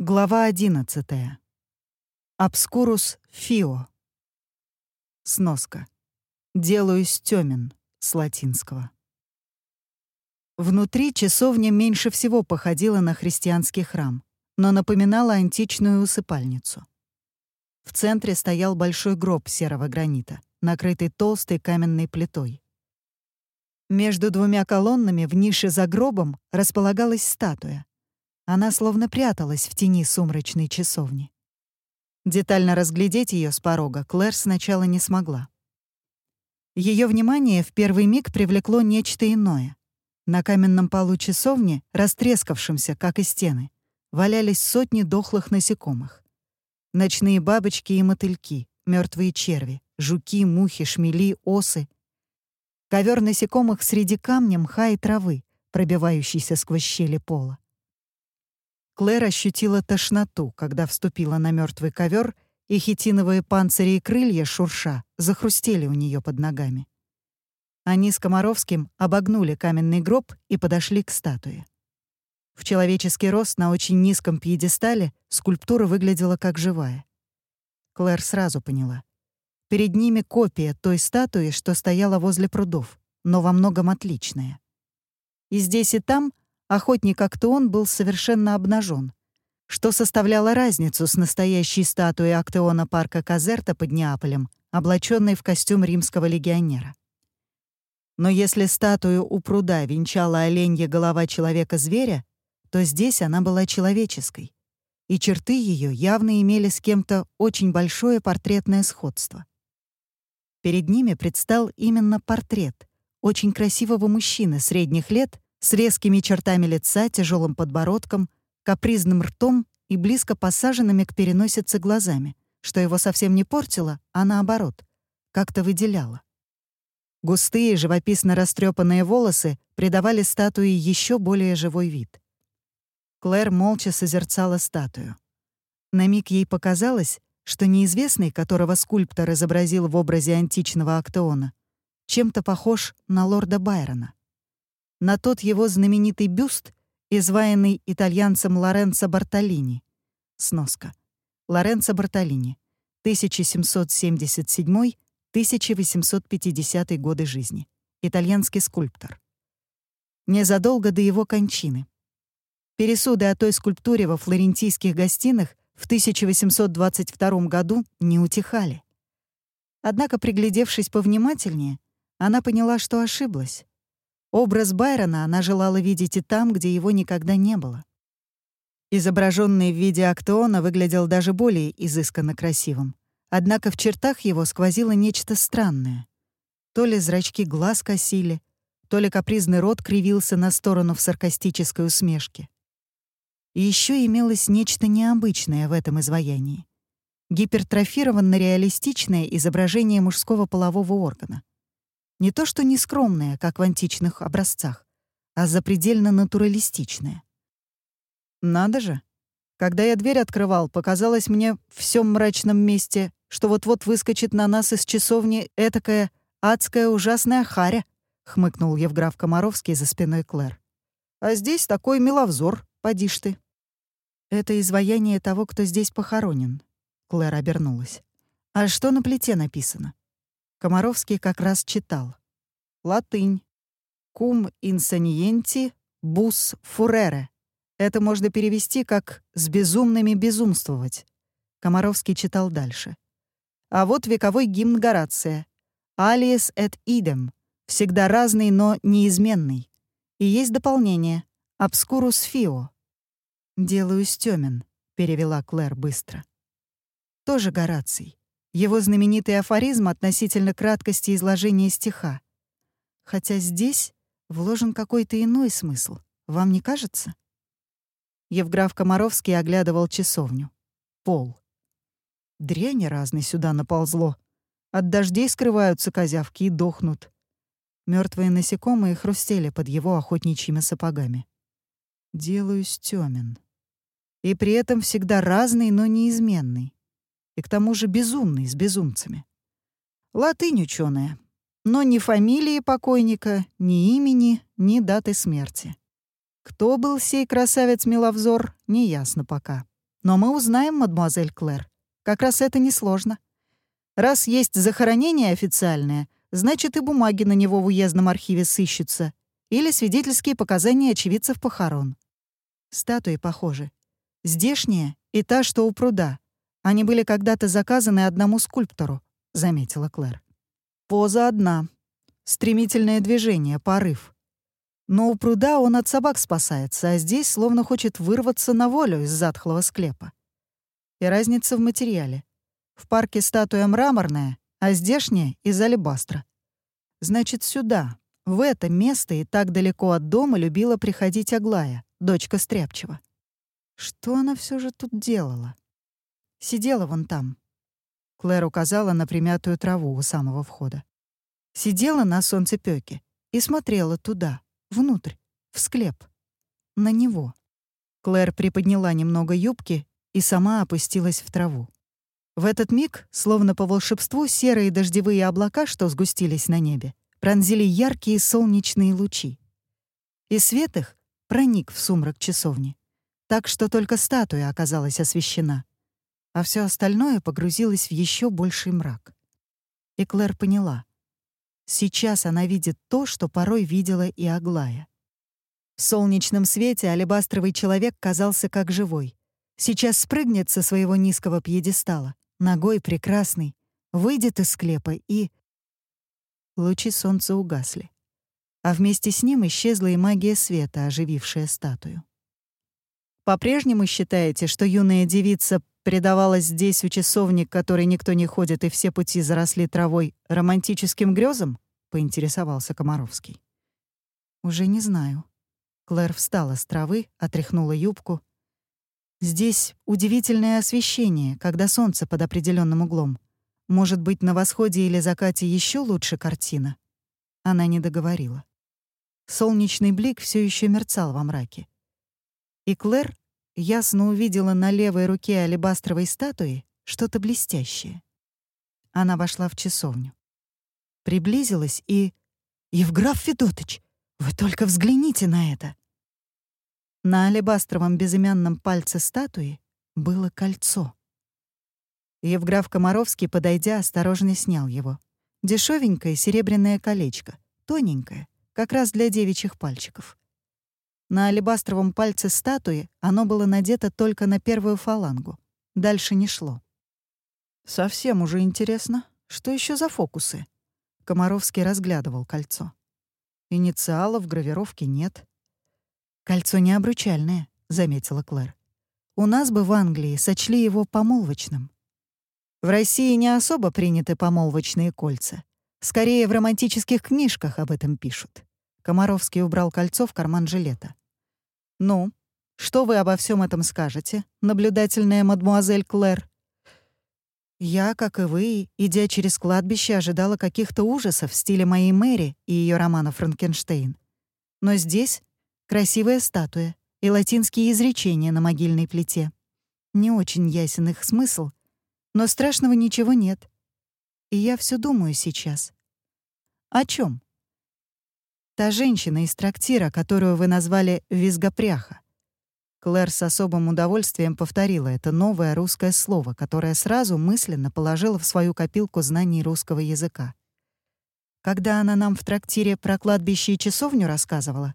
Глава 11. Обскурус фио. Сноска. Делаюсь тёмен с латинского. Внутри часовня меньше всего походила на христианский храм, но напоминала античную усыпальницу. В центре стоял большой гроб серого гранита, накрытый толстой каменной плитой. Между двумя колоннами в нише за гробом располагалась статуя, она словно пряталась в тени сумрачной часовни. Детально разглядеть ее с порога Клэр сначала не смогла. Ее внимание в первый миг привлекло нечто иное. На каменном полу часовни, растрескавшемся, как и стены, валялись сотни дохлых насекомых. Ночные бабочки и мотыльки, мертвые черви, жуки, мухи, шмели, осы. Ковер насекомых среди камня, мха и травы, пробивающийся сквозь щели пола. Клэр ощутила тошноту, когда вступила на мертвый ковер, и хитиновые панцири и крылья шурша захрустели у нее под ногами. Они с Комаровским обогнули каменный гроб и подошли к статуе. В человеческий рост на очень низком пьедестале скульптура выглядела как живая. Клэр сразу поняла. Перед ними копия той статуи, что стояла возле прудов, но во многом отличная. И здесь и там охотник Актеон был совершенно обнажен, что составляло разницу с настоящей статуей Актеона парка Казерта под Неаполем, облаченной в костюм римского легионера. Но если статую у пруда венчала оленья голова человека-зверя, то здесь она была человеческой, и черты ее явно имели с кем-то очень большое портретное сходство. Перед ними предстал именно портрет очень красивого мужчины средних лет с резкими чертами лица, тяжелым подбородком, капризным ртом и близко посаженными к переносице глазами, что его совсем не портило, а наоборот, как-то выделяло. Густые, живописно растрепанные волосы придавали статуе еще более живой вид. Клэр молча созерцала статую. На миг ей показалось, что неизвестный, которого скульптор изобразил в образе античного актеона, чем-то похож на лорда Байрона на тот его знаменитый бюст, изваянный итальянцем Лоренцо Бартолини. Сноска. Лоренцо Бартолини. 1777-1850 годы жизни. Итальянский скульптор. Незадолго до его кончины. Пересуды о той скульптуре во флорентийских гостинах в 1822 году не утихали. Однако, приглядевшись повнимательнее, она поняла, что ошиблась. Образ Байрона она желала видеть и там, где его никогда не было. Изображенный в виде актеона выглядел даже более изысканно красивым. Однако в чертах его сквозило нечто странное. То ли зрачки глаз косили, то ли капризный рот кривился на сторону в саркастической усмешке. И еще имелось нечто необычное в этом изваянии. Гипертрофированно-реалистичное изображение мужского полового органа. Не то что нескромная, как в античных образцах, а запредельно натуралистичная. Надо же. Когда я дверь открывал, показалось мне в всем мрачном месте, что вот-вот выскочит на нас из часовни этакая адская ужасная харя, хмыкнул Евграф Комаровский за спиной Клэр. А здесь такой миловзор, поди ж ты. Это изваяние того, кто здесь похоронен. Клэр обернулась. А что на плите написано? Комаровский как раз читал. Латынь. «Cum insanienti bus furere». Это можно перевести как «с безумными безумствовать». Комаровский читал дальше. А вот вековой гимн Горация. «Alias et idem» — всегда разный, но неизменный. И есть дополнение «Obscurus fio». «Делаюсь тёмен», — перевела Клэр быстро. Тоже Гораций его знаменитый афоризм относительно краткости изложения стиха. Хотя здесь вложен какой-то иной смысл. Вам не кажется? Евграф Комаровский оглядывал часовню. Пол. Дрянь разной сюда наползло. От дождей скрываются козявки и дохнут. Мертвые насекомые хрустели под его охотничьими сапогами. Делаюсь тёмен. И при этом всегда разный, но неизменный и к тому же безумный с безумцами. Латынь ученая, но ни фамилии покойника, ни имени, ни даты смерти. Кто был сей красавец Миловзор, неясно пока. Но мы узнаем, мадемуазель Клэр. Как раз это несложно. Раз есть захоронение официальное, значит и бумаги на него в уездном архиве сыщутся. Или свидетельские показания очевидцев похорон. Статуи похожи. Здешняя и та, что у пруда. Они были когда-то заказаны одному скульптору, заметила Клэр. Поза одна. Стремительное движение, порыв. Но у пруда он от собак спасается, а здесь словно хочет вырваться на волю из затхлого склепа. И разница в материале. В парке статуя мраморная, а здешняя — из алебастра. Значит, сюда, в это место и так далеко от дома любила приходить Аглая, дочка Стряпчева. Что она все же тут делала? Сидела вон там. Клэр указала на примятую траву у самого входа. Сидела на солнцепёке и смотрела туда, внутрь, в склеп, на него. Клэр приподняла немного юбки и сама опустилась в траву. В этот миг, словно по волшебству, серые дождевые облака, что сгустились на небе, пронзили яркие солнечные лучи. И свет их проник в сумрак часовни, так что только статуя оказалась освещена, а все остальное погрузилось в еще больший мрак. И Клэр поняла. Сейчас она видит то, что порой видела и Аглая. В солнечном свете алебастровый человек казался как живой. Сейчас спрыгнет со своего низкого пьедестала, ногой прекрасный, выйдет из склепа и лучи солнца угасли. А вместе с ним исчезла и магия света, оживившая статую. По-прежнему считаете, что юная девица предавалась здесь у часовни, к которой никто не ходит и все пути заросли травой, романтическим грезам? поинтересовался Комаровский. Уже не знаю. Клэр встала с травы, отряхнула юбку. Здесь удивительное освещение, когда солнце под определенным углом. Может быть, на восходе или закате еще лучше картина? Она не договорила. Солнечный блик все еще мерцал во мраке. И Клэр ясно увидела на левой руке алебастровой статуи что-то блестящее. Она вошла в часовню. Приблизилась и... «Евграф Федотыч, вы только взгляните на это!» На алебастровом безымянном пальце статуи было кольцо — Евграф Комаровский, подойдя, осторожно снял его. Дешевенькое серебряное колечко, тоненькое, как раз для девичьих пальчиков. На алебастровом пальце статуи оно было надето только на первую фалангу. Дальше не шло. «Совсем уже интересно. Что еще за фокусы?» Комаровский разглядывал кольцо. Инициалов, гравировки нет. «Кольцо не обручальное», — заметила Клэр. «У нас бы в Англии сочли его помолвочным. В России не особо приняты помолвочные кольца. Скорее, в романтических книжках об этом пишут. Комаровский убрал кольцо в карман жилета. «Ну, что вы обо всем этом скажете, наблюдательная мадмуазель Клэр?» Я, как и вы, идя через кладбище, ожидала каких-то ужасов в стиле моей Мэри и ее романа «Франкенштейн». Но здесь красивая статуя и латинские изречения на могильной плите. Не очень ясен их смысл, но страшного ничего нет. И я все думаю сейчас. О чем? Та женщина из трактира, которую вы назвали «визгопряха». Клэр с особым удовольствием повторила это новое русское слово, которое сразу мысленно положила в свою копилку знаний русского языка. Когда она нам в трактире про кладбище и часовню рассказывала,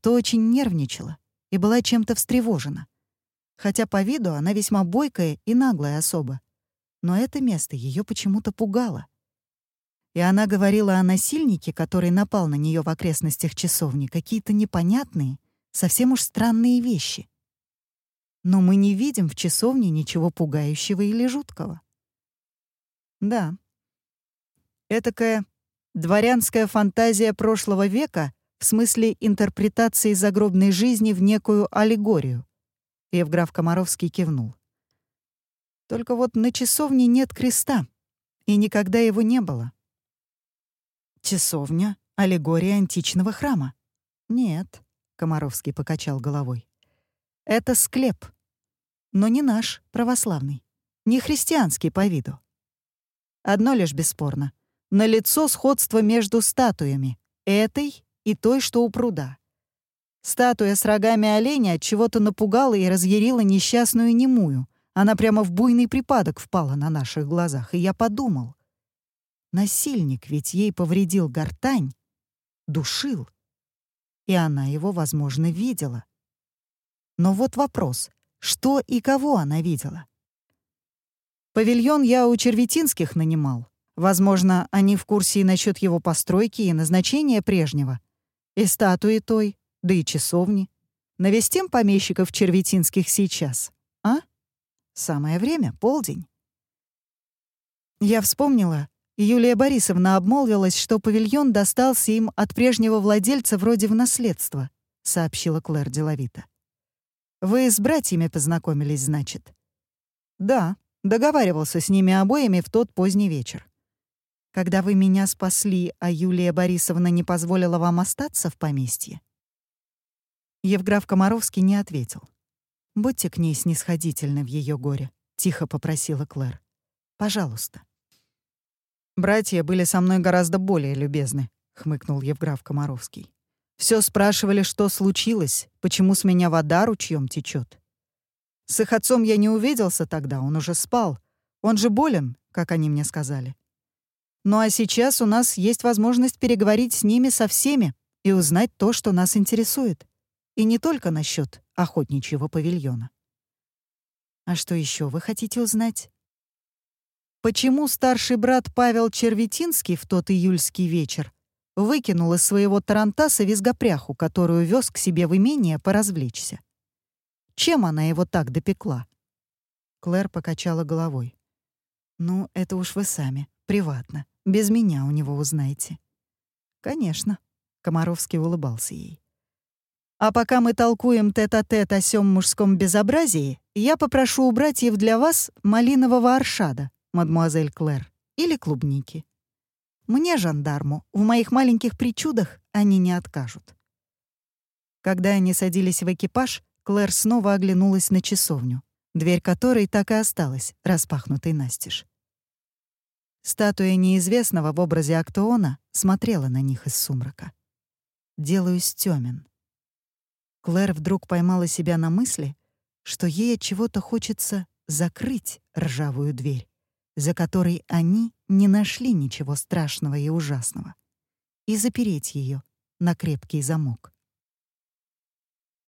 то очень нервничала и была чем-то встревожена. Хотя по виду она весьма бойкая и наглая особа но это место ее почему-то пугало. И она говорила о насильнике, который напал на нее в окрестностях часовни, какие-то непонятные, совсем уж странные вещи. Но мы не видим в часовне ничего пугающего или жуткого. Да. Этакая дворянская фантазия прошлого века в смысле интерпретации загробной жизни в некую аллегорию. Евграф Комаровский кивнул. Только вот на часовне нет креста, и никогда его не было. Часовня — аллегория античного храма. Нет, — Комаровский покачал головой. Это склеп. Но не наш, православный. Не христианский по виду. Одно лишь бесспорно. Налицо сходство между статуями, этой и той, что у пруда. Статуя с рогами оленя от чего-то напугала и разъярила несчастную немую. Она прямо в буйный припадок впала на наших глазах, и я подумал. Насильник ведь ей повредил гортань, душил, и она его, возможно, видела. Но вот вопрос, что и кого она видела? Павильон я у Черветинских нанимал. Возможно, они в курсе и насчет его постройки и назначения прежнего. И статуи той, да и часовни. Навестим помещиков Черветинских сейчас, а? Самое время, полдень. Я вспомнила, Юлия Борисовна обмолвилась, что павильон достался им от прежнего владельца вроде в наследство, сообщила Клэр деловито. Вы с братьями познакомились, значит? Да, договаривался с ними обоими в тот поздний вечер. Когда вы меня спасли, а Юлия Борисовна не позволила вам остаться в поместье? Евграф Комаровский не ответил. «Будьте к ней снисходительны в ее горе», — тихо попросила Клэр. «Пожалуйста». «Братья были со мной гораздо более любезны», — хмыкнул Евграф Комаровский. Все спрашивали, что случилось, почему с меня вода ручьем течет. С их отцом я не увиделся тогда, он уже спал. Он же болен, как они мне сказали. Ну а сейчас у нас есть возможность переговорить с ними со всеми и узнать то, что нас интересует. И не только насчет охотничьего павильона. А что еще вы хотите узнать? Почему старший брат Павел Черветинский в тот июльский вечер выкинул из своего тарантаса визгопряху, которую вез к себе в имение поразвлечься. Чем она его так допекла? Клэр покачала головой. «Ну, это уж вы сами, приватно. Без меня у него узнаете». «Конечно», — Комаровский улыбался ей. «А пока мы толкуем тет-а-тет -тет о сём мужском безобразии, я попрошу у братьев для вас малинового аршада, мадмуазель Клэр, или клубники. Мне, жандарму, в моих маленьких причудах они не откажут. Когда они садились в экипаж, Клэр снова оглянулась на часовню, дверь которой так и осталась, распахнутой настежь. Статуя неизвестного в образе Актоона смотрела на них из сумрака. «Делаюсь тёмен». Клэр вдруг поймала себя на мысли, что ей от чего-то хочется закрыть ржавую дверь за которой они не нашли ничего страшного и ужасного, и запереть ее на крепкий замок.